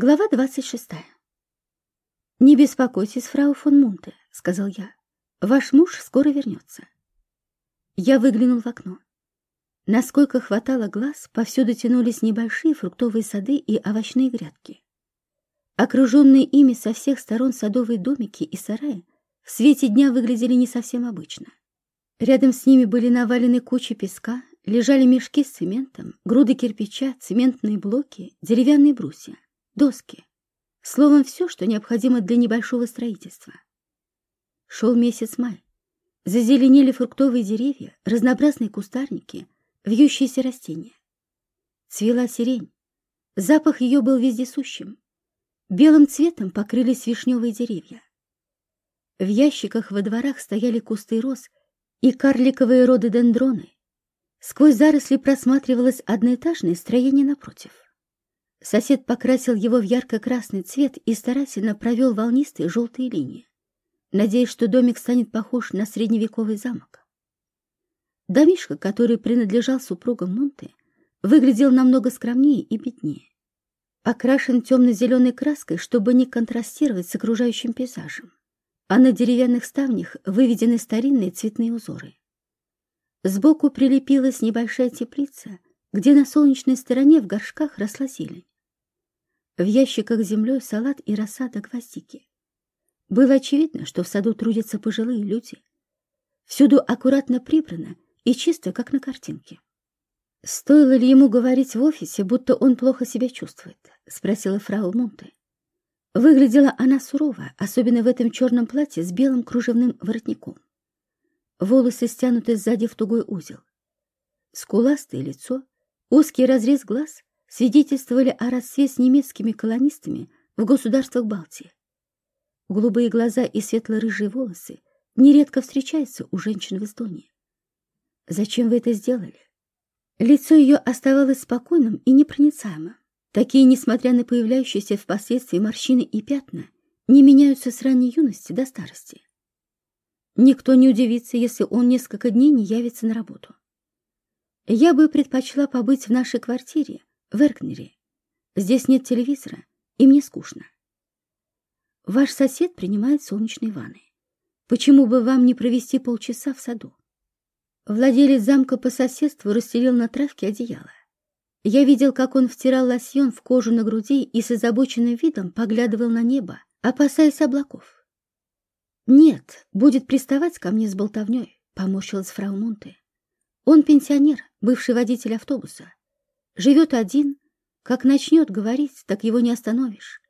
Глава двадцать шестая. «Не беспокойтесь, фрау фон Мунте», — сказал я. «Ваш муж скоро вернется». Я выглянул в окно. Насколько хватало глаз, повсюду тянулись небольшие фруктовые сады и овощные грядки. Окруженные ими со всех сторон садовые домики и сараи в свете дня выглядели не совсем обычно. Рядом с ними были навалены кучи песка, лежали мешки с цементом, груды кирпича, цементные блоки, деревянные брусья доски. Словом, все, что необходимо для небольшого строительства. Шел месяц май. Зазеленели фруктовые деревья, разнообразные кустарники, вьющиеся растения. Цвела сирень. Запах ее был вездесущим. Белым цветом покрылись вишневые деревья. В ящиках во дворах стояли кусты роз и карликовые рододендроны. Сквозь заросли просматривалось одноэтажное строение напротив. Сосед покрасил его в ярко-красный цвет и старательно провел волнистые желтые линии, надеясь, что домик станет похож на средневековый замок. Домишко, который принадлежал супругам Монте, выглядел намного скромнее и беднее. Окрашен темно-зеленой краской, чтобы не контрастировать с окружающим пейзажем, а на деревянных ставнях выведены старинные цветные узоры. Сбоку прилепилась небольшая теплица, где на солнечной стороне в горшках росла зелень. В ящиках землей салат и рассада гвоздики. Было очевидно, что в саду трудятся пожилые люди. Всюду аккуратно прибрано и чисто, как на картинке. «Стоило ли ему говорить в офисе, будто он плохо себя чувствует?» — спросила фрау Мунте. Выглядела она сурово, особенно в этом черном платье с белым кружевным воротником. Волосы стянуты сзади в тугой узел. Скуластое лицо, узкий разрез глаз свидетельствовали о родстве с немецкими колонистами в государствах Балтии. Голубые глаза и светло-рыжие волосы нередко встречаются у женщин в Эстонии. Зачем вы это сделали? Лицо ее оставалось спокойным и непроницаемым. Такие, несмотря на появляющиеся впоследствии морщины и пятна, не меняются с ранней юности до старости. Никто не удивится, если он несколько дней не явится на работу. Я бы предпочла побыть в нашей квартире, в Эркнере. Здесь нет телевизора, и мне скучно. Ваш сосед принимает солнечные ванны. Почему бы вам не провести полчаса в саду? Владелец замка по соседству расстелил на травке одеяло. Я видел, как он втирал лосьон в кожу на груди и с озабоченным видом поглядывал на небо, опасаясь облаков. «Нет, будет приставать ко мне с болтовней», — поморщилась фрау Мунте. «Он пенсионер, бывший водитель автобуса. Живет один, как начнет говорить, так его не остановишь.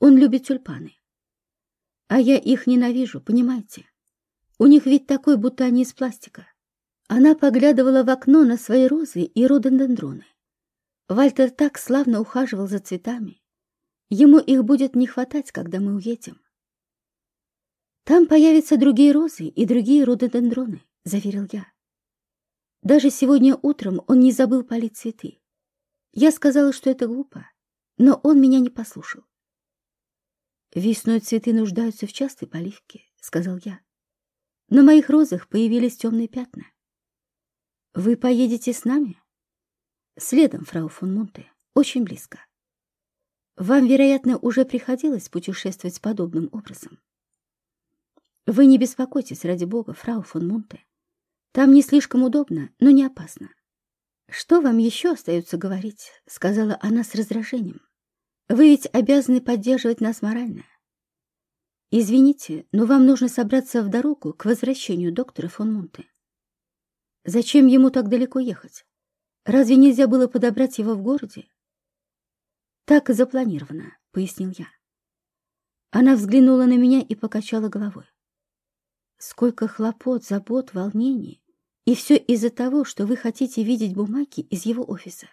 Он любит тюльпаны. А я их ненавижу, понимаете? У них ведь такой, будто они из пластика. Она поглядывала в окно на свои розы и рододендроны. Вальтер так славно ухаживал за цветами. Ему их будет не хватать, когда мы уедем. Там появятся другие розы и другие рододендроны, заверил я. Даже сегодня утром он не забыл полить цветы. Я сказала, что это глупо, но он меня не послушал. «Весной цветы нуждаются в частой поливке», — сказал я. «На моих розах появились темные пятна. Вы поедете с нами?» «Следом, фрау фон Монте, очень близко. Вам, вероятно, уже приходилось путешествовать подобным образом. Вы не беспокойтесь, ради бога, фрау фон Монте. Там не слишком удобно, но не опасно. «Что вам еще остается говорить?» — сказала она с раздражением. «Вы ведь обязаны поддерживать нас морально. Извините, но вам нужно собраться в дорогу к возвращению доктора фон Монте. Зачем ему так далеко ехать? Разве нельзя было подобрать его в городе?» «Так и запланировано», — пояснил я. Она взглянула на меня и покачала головой. «Сколько хлопот, забот, волнений!» И все из-за того, что вы хотите видеть бумаги из его офиса.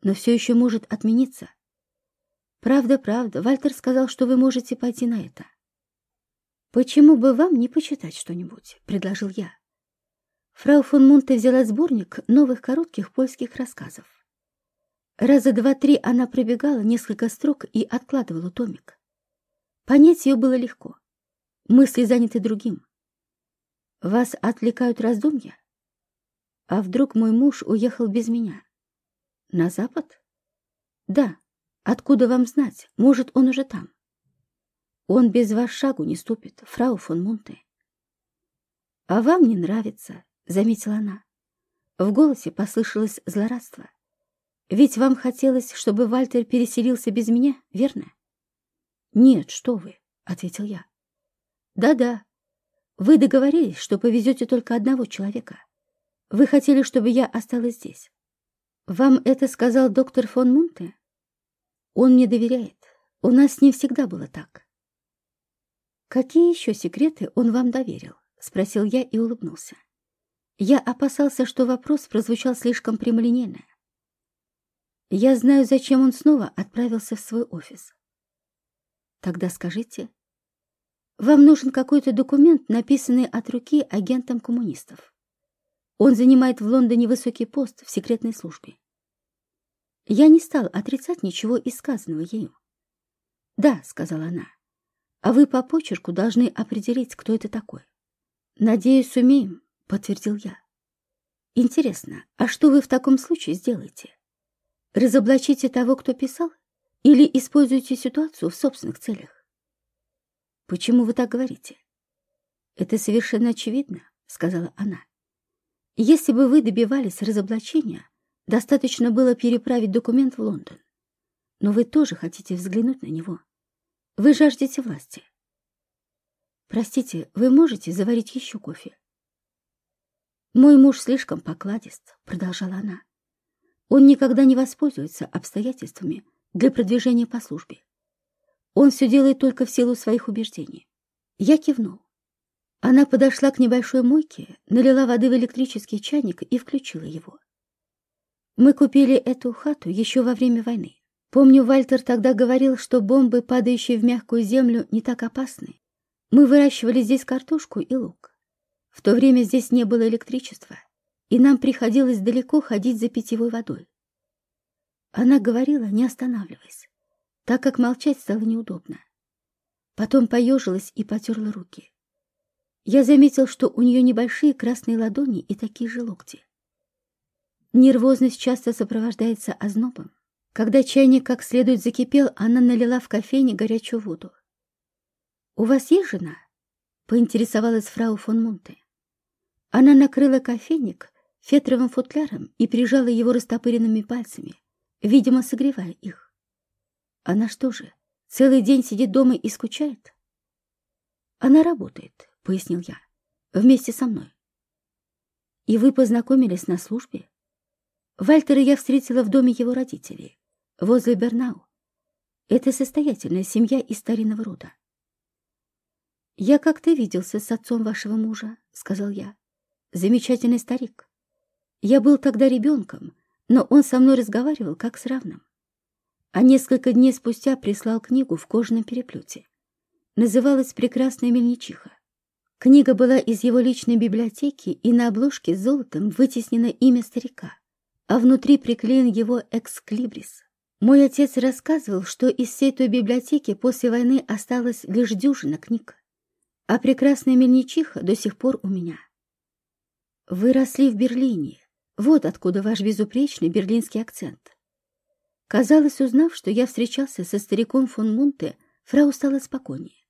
Но все еще может отмениться. Правда, правда, Вальтер сказал, что вы можете пойти на это. Почему бы вам не почитать что-нибудь, предложил я. Фрау фон Мунте взяла сборник новых коротких польских рассказов. Раза два-три она пробегала несколько строк и откладывала томик. Понять ее было легко. Мысли заняты другим. Вас отвлекают раздумья? А вдруг мой муж уехал без меня? На запад? Да, Откуда вам знать? Может, он уже там? Он без вас шагу не ступит, фрау фон Мунте. А вам не нравится, заметила она. В голосе послышалось злорадство. Ведь вам хотелось, чтобы Вальтер переселился без меня, верно? Нет, что вы, ответил я. Да-да. Вы договорились, что повезете только одного человека. Вы хотели, чтобы я осталась здесь. Вам это сказал доктор фон Мунте? Он мне доверяет. У нас не всегда было так. Какие еще секреты он вам доверил? Спросил я и улыбнулся. Я опасался, что вопрос прозвучал слишком прямолинейно. Я знаю, зачем он снова отправился в свой офис. Тогда скажите, вам нужен какой-то документ, написанный от руки агентом коммунистов. Он занимает в Лондоне высокий пост в секретной службе. Я не стал отрицать ничего из сказанного ею. «Да», — сказала она, — «а вы по почерку должны определить, кто это такой». «Надеюсь, сумеем», — подтвердил я. «Интересно, а что вы в таком случае сделаете? Разоблачите того, кто писал, или используете ситуацию в собственных целях?» «Почему вы так говорите?» «Это совершенно очевидно», — сказала она. «Если бы вы добивались разоблачения, Достаточно было переправить документ в Лондон. Но вы тоже хотите взглянуть на него. Вы жаждете власти. Простите, вы можете заварить еще кофе? Мой муж слишком покладист, продолжала она. Он никогда не воспользуется обстоятельствами для продвижения по службе. Он все делает только в силу своих убеждений. Я кивнул. Она подошла к небольшой мойке, налила воды в электрический чайник и включила его. Мы купили эту хату еще во время войны. Помню, Вальтер тогда говорил, что бомбы, падающие в мягкую землю, не так опасны. Мы выращивали здесь картошку и лук. В то время здесь не было электричества, и нам приходилось далеко ходить за питьевой водой. Она говорила, не останавливаясь, так как молчать стало неудобно. Потом поежилась и потерла руки. Я заметил, что у нее небольшие красные ладони и такие же локти. Нервозность часто сопровождается ознобом. Когда чайник как следует закипел, она налила в кофейне горячую воду. «У вас есть жена?» — поинтересовалась фрау фон Мунте. Она накрыла кофейник фетровым футляром и прижала его растопыренными пальцами, видимо, согревая их. Она что же, целый день сидит дома и скучает? Она работает, — пояснил я, — вместе со мной. И вы познакомились на службе? Вальтера я встретила в доме его родителей, возле Бернау. Это состоятельная семья из старинного рода. «Я как-то виделся с отцом вашего мужа», — сказал я. «Замечательный старик. Я был тогда ребенком, но он со мной разговаривал как с равным. А несколько дней спустя прислал книгу в кожаном переплете. Называлась «Прекрасная мельничиха». Книга была из его личной библиотеки, и на обложке золотом вытеснено имя старика а внутри приклеен его эксклибрис. Мой отец рассказывал, что из всей той библиотеки после войны осталась лишь дюжина книг, а прекрасная мельничиха до сих пор у меня. Вы росли в Берлине, вот откуда ваш безупречный берлинский акцент. Казалось, узнав, что я встречался со стариком фон Мунте, фрау стала спокойнее.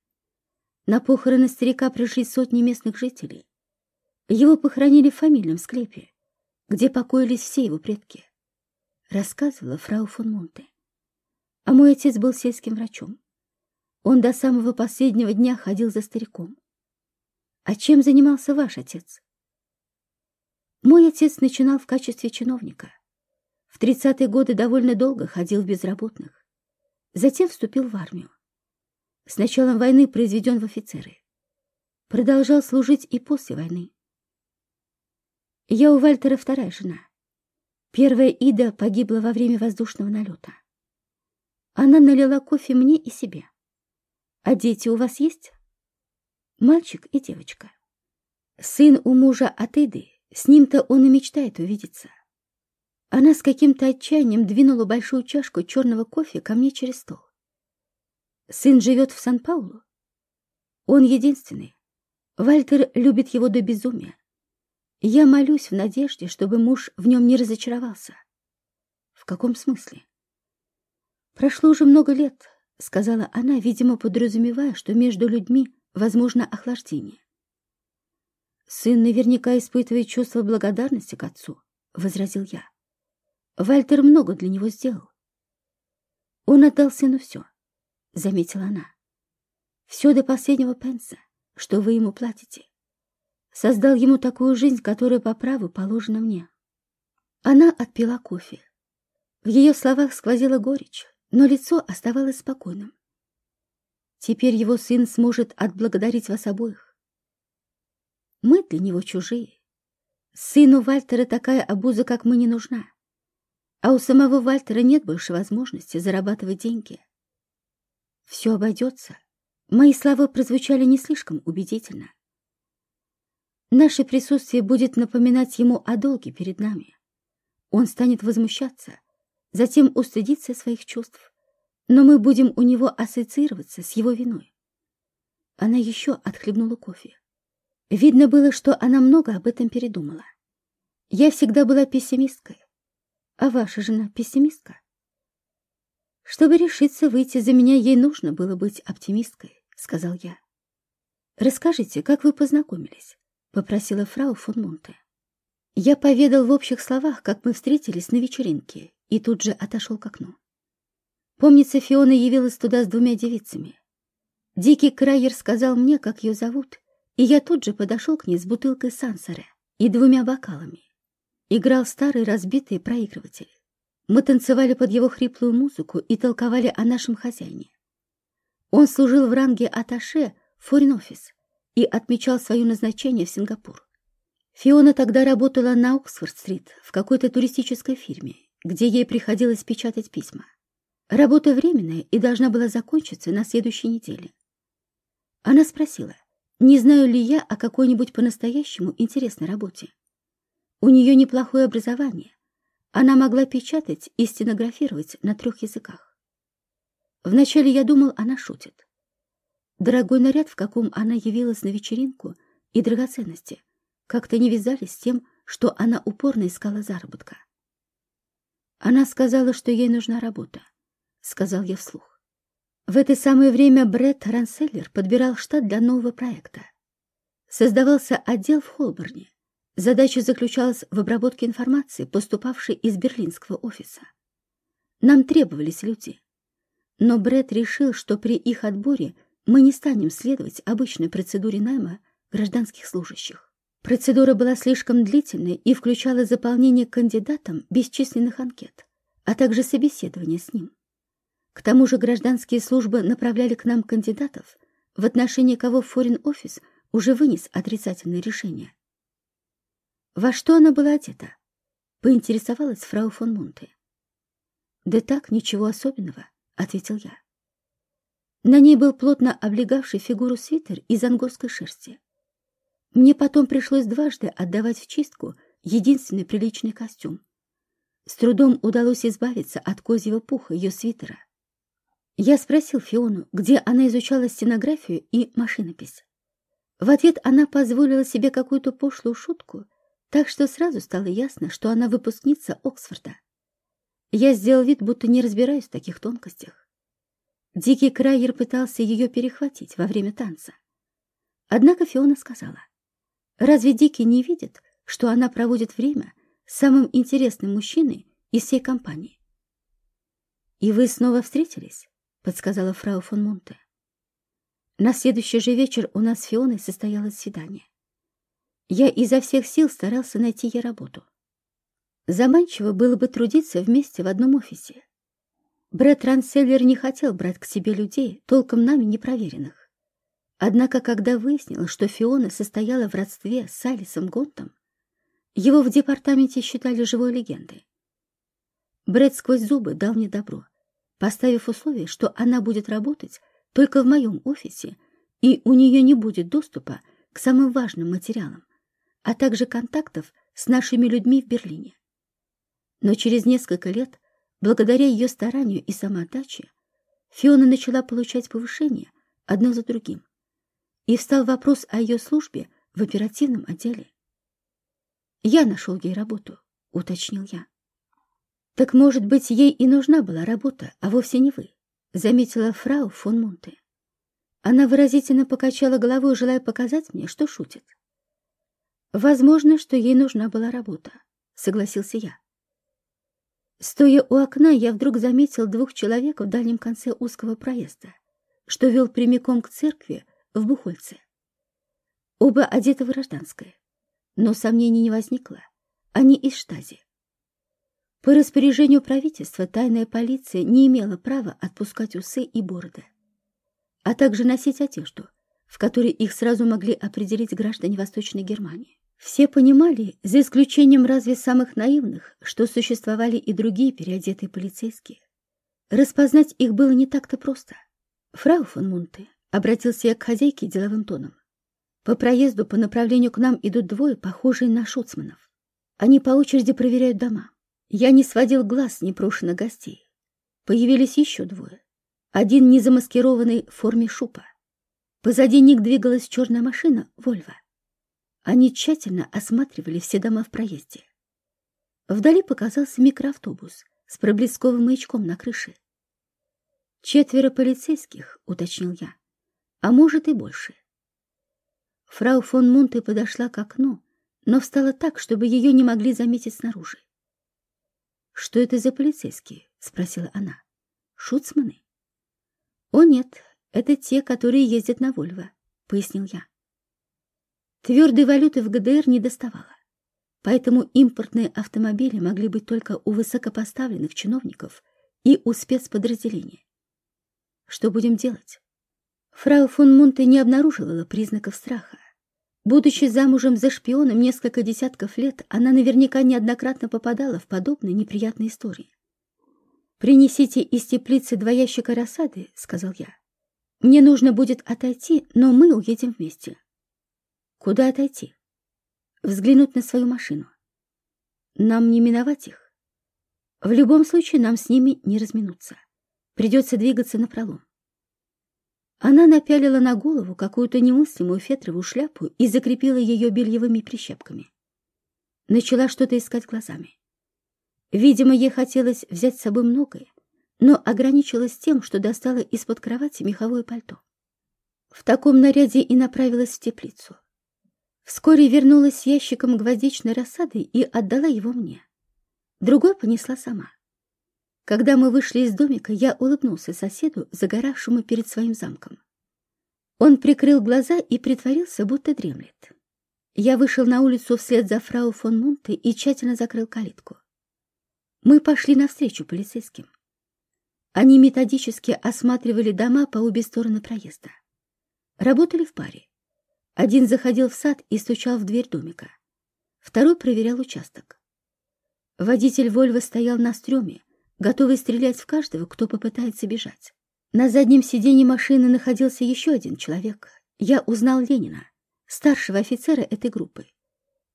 На похороны старика пришли сотни местных жителей. Его похоронили в фамильном склепе где покоились все его предки, рассказывала фрау фон Монте. А мой отец был сельским врачом. Он до самого последнего дня ходил за стариком. А чем занимался ваш отец? Мой отец начинал в качестве чиновника. В тридцатые годы довольно долго ходил в безработных. Затем вступил в армию. С началом войны произведен в офицеры. Продолжал служить и после войны. Я у Вальтера вторая жена. Первая Ида погибла во время воздушного налета. Она налила кофе мне и себе. А дети у вас есть? Мальчик и девочка. Сын у мужа от Иды, с ним-то он и мечтает увидеться. Она с каким-то отчаянием двинула большую чашку черного кофе ко мне через стол. Сын живет в Сан-Паулу. Он единственный. Вальтер любит его до безумия. Я молюсь в надежде, чтобы муж в нем не разочаровался. В каком смысле? «Прошло уже много лет», — сказала она, видимо, подразумевая, что между людьми возможно охлаждение. «Сын наверняка испытывает чувство благодарности к отцу», — возразил я. «Вальтер много для него сделал». «Он отдал сыну все», — заметила она. «Все до последнего пенса, что вы ему платите. Создал ему такую жизнь, которая по праву положена мне». Она отпила кофе. В ее словах сквозила горечь, но лицо оставалось спокойным. Теперь его сын сможет отблагодарить вас обоих. Мы для него чужие. Сыну Вальтера такая обуза, как мы, не нужна. А у самого Вальтера нет больше возможности зарабатывать деньги. Все обойдется. Мои слова прозвучали не слишком убедительно. Наше присутствие будет напоминать ему о долге перед нами. Он станет возмущаться, затем устыдиться своих чувств, но мы будем у него ассоциироваться с его виной. Она еще отхлебнула кофе. Видно было, что она много об этом передумала. Я всегда была пессимисткой. А ваша жена пессимистка? Чтобы решиться выйти за меня, ей нужно было быть оптимисткой, сказал я. Расскажите, как вы познакомились? Попросила фрау фон Монте. Я поведал в общих словах, как мы встретились на вечеринке, и тут же отошел к окну. Помнится, Фиона явилась туда с двумя девицами. Дикий Крайер сказал мне, как ее зовут, и я тут же подошел к ней с бутылкой сансаре и двумя бокалами. Играл старый разбитый проигрыватель. Мы танцевали под его хриплую музыку и толковали о нашем хозяине. Он служил в ранге аташе форин-офис и отмечал свое назначение в Сингапур. Фиона тогда работала на Оксфорд-стрит в какой-то туристической фирме, где ей приходилось печатать письма. Работа временная и должна была закончиться на следующей неделе. Она спросила, не знаю ли я о какой-нибудь по-настоящему интересной работе. У нее неплохое образование. Она могла печатать и стенографировать на трех языках. Вначале я думал, она шутит. Дорогой наряд, в каком она явилась на вечеринку, и драгоценности — как-то не вязались с тем, что она упорно искала заработка. Она сказала, что ей нужна работа, сказал я вслух. В это самое время Бретт Ранселлер подбирал штат для нового проекта. Создавался отдел в Холборне. Задача заключалась в обработке информации, поступавшей из берлинского офиса. Нам требовались люди. Но Бретт решил, что при их отборе мы не станем следовать обычной процедуре найма гражданских служащих. Процедура была слишком длительной и включала заполнение кандидатом бесчисленных анкет, а также собеседование с ним. К тому же гражданские службы направляли к нам кандидатов, в отношении кого форин-офис уже вынес отрицательное решение. Во что она была одета? Поинтересовалась фрау фон Мунте. «Да так, ничего особенного», — ответил я. На ней был плотно облегавший фигуру свитер из ангорской шерсти. Мне потом пришлось дважды отдавать в чистку единственный приличный костюм. С трудом удалось избавиться от козьего пуха ее свитера. Я спросил Фиону, где она изучала стенографию и машинопись. В ответ она позволила себе какую-то пошлую шутку, так что сразу стало ясно, что она выпускница Оксфорда. Я сделал вид, будто не разбираюсь в таких тонкостях. Дикий Крайер пытался ее перехватить во время танца. Однако Фиона сказала — Разве Дики не видит, что она проводит время с самым интересным мужчиной из всей компании? «И вы снова встретились?» — подсказала фрау фон Монте. На следующий же вечер у нас с Фионой состоялось свидание. Я изо всех сил старался найти ей работу. Заманчиво было бы трудиться вместе в одном офисе. Брэд Ранселлер не хотел брать к себе людей, толком нами непроверенных. Однако, когда выяснилось, что Фиона состояла в родстве с Алисом Гонтом, его в департаменте считали живой легендой. Брэд сквозь зубы дал мне добро, поставив условие, что она будет работать только в моем офисе, и у нее не будет доступа к самым важным материалам, а также контактов с нашими людьми в Берлине. Но через несколько лет, благодаря ее старанию и самоотдаче, Фиона начала получать повышение одно за другим и встал вопрос о ее службе в оперативном отделе. «Я нашел ей работу», — уточнил я. «Так, может быть, ей и нужна была работа, а вовсе не вы», — заметила фрау фон Мунте. Она выразительно покачала головой, желая показать мне, что шутит. «Возможно, что ей нужна была работа», — согласился я. Стоя у окна, я вдруг заметил двух человек в дальнем конце узкого проезда, что вел прямиком к церкви в Бухольце. Оба одеты в гражданское, но сомнений не возникло. Они из штази. По распоряжению правительства тайная полиция не имела права отпускать усы и бороды, а также носить одежду, в которой их сразу могли определить граждане Восточной Германии. Все понимали, за исключением разве самых наивных, что существовали и другие переодетые полицейские. Распознать их было не так-то просто. «Фрау фон Мунте», — обратился я к хозяйке деловым тоном. «По проезду по направлению к нам идут двое, похожие на шуцманов. Они по очереди проверяют дома. Я не сводил глаз с непрошенных гостей. Появились еще двое. Один незамаскированный в форме шупа. Позади них двигалась черная машина «Вольво». Они тщательно осматривали все дома в проезде. Вдали показался микроавтобус с проблесковым маячком на крыше. «Четверо полицейских», — уточнил я, — «а может и больше». Фрау фон Мунте подошла к окну, но встала так, чтобы ее не могли заметить снаружи. «Что это за полицейские?» — спросила она. «Шуцманы?» «О нет, это те, которые ездят на Вольво», — пояснил я. Твердой валюты в ГДР не доставало, поэтому импортные автомобили могли быть только у высокопоставленных чиновников и у спецподразделений. Что будем делать? Фрау фон Мунте не обнаруживала признаков страха. Будучи замужем за шпионом несколько десятков лет, она наверняка неоднократно попадала в подобные неприятные истории. «Принесите из теплицы два ящика рассады», — сказал я. «Мне нужно будет отойти, но мы уедем вместе. Куда отойти? Взглянуть на свою машину. Нам не миновать их. В любом случае нам с ними не разминуться. Придется двигаться напролом. Она напялила на голову какую-то немыслимую фетровую шляпу и закрепила ее бельевыми прищепками. Начала что-то искать глазами. Видимо, ей хотелось взять с собой многое, но ограничилась тем, что достала из-под кровати меховое пальто. В таком наряде и направилась в теплицу. Вскоре вернулась с ящиком гвоздичной рассады и отдала его мне. Другой понесла сама. Когда мы вышли из домика, я улыбнулся соседу, загоравшему перед своим замком. Он прикрыл глаза и притворился, будто дремлет. Я вышел на улицу вслед за фрау фон Мунте и тщательно закрыл калитку. Мы пошли навстречу полицейским. Они методически осматривали дома по обе стороны проезда. Работали в паре. Один заходил в сад и стучал в дверь домика. Второй проверял участок. Водитель Вольво стоял на стреме, готовый стрелять в каждого, кто попытается бежать. На заднем сиденье машины находился еще один человек. Я узнал Ленина, старшего офицера этой группы,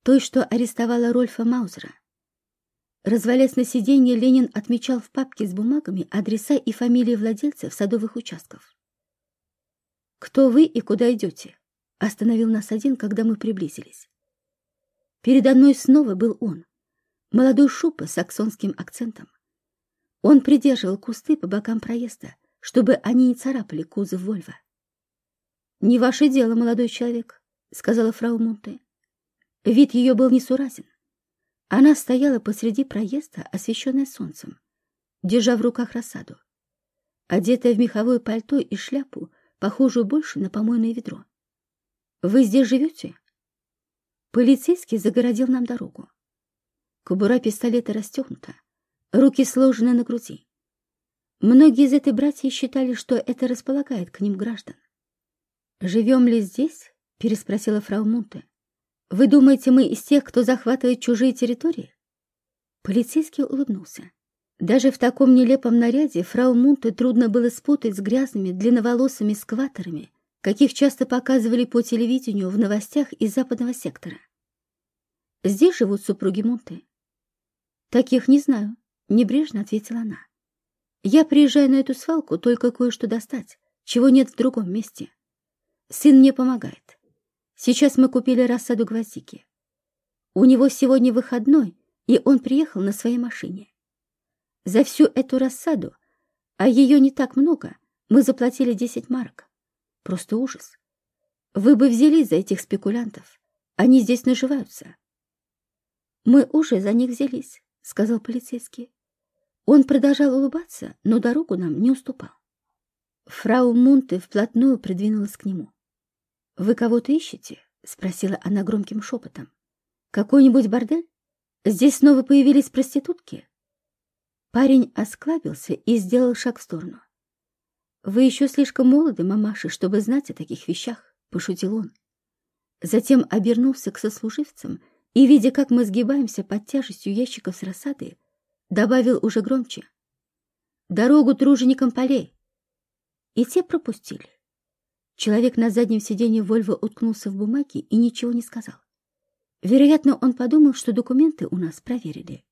той, что арестовала Рольфа Маузера. Развалясь на сиденье, Ленин отмечал в папке с бумагами адреса и фамилии владельцев садовых участков. «Кто вы и куда идете?» Остановил нас один, когда мы приблизились. Передо мной снова был он, молодой шупа с саксонским акцентом. Он придерживал кусты по бокам проезда, чтобы они не царапали кузов Вольва. «Не ваше дело, молодой человек», — сказала фрау Монте. Вид ее был несуразен. Она стояла посреди проезда, освещенная солнцем, держа в руках рассаду, одетая в меховое пальто и шляпу, похожую больше на помойное ведро. Вы здесь живете? Полицейский загородил нам дорогу. Кобура пистолета расстегнута, руки сложены на груди. Многие из этой братьев считали, что это располагает к ним граждан. «Живем ли здесь?» — переспросила фрау Мунте. «Вы думаете, мы из тех, кто захватывает чужие территории?» Полицейский улыбнулся. Даже в таком нелепом наряде фрау Мунте трудно было спутать с грязными длинноволосыми скваторами, каких часто показывали по телевидению в новостях из западного сектора. Здесь живут супруги Монте. Таких не знаю, небрежно ответила она. Я приезжаю на эту свалку только кое-что достать, чего нет в другом месте. Сын мне помогает. Сейчас мы купили рассаду гвоздики. У него сегодня выходной, и он приехал на своей машине. За всю эту рассаду, а ее не так много, мы заплатили 10 марок. Просто ужас. Вы бы взялись за этих спекулянтов. Они здесь наживаются. Мы уже за них взялись, сказал полицейский. Он продолжал улыбаться, но дорогу нам не уступал. Фрау Мунте вплотную придвинулась к нему. «Вы кого-то ищете?» — спросила она громким шепотом. «Какой-нибудь бордель? Здесь снова появились проститутки?» Парень осклабился и сделал шаг в сторону. «Вы еще слишком молоды, мамаша, чтобы знать о таких вещах», — пошутил он. Затем обернулся к сослуживцам и, видя, как мы сгибаемся под тяжестью ящиков с рассады, добавил уже громче. «Дорогу труженикам полей!» И те пропустили. Человек на заднем сиденье Вольво уткнулся в бумаги и ничего не сказал. Вероятно, он подумал, что документы у нас проверили.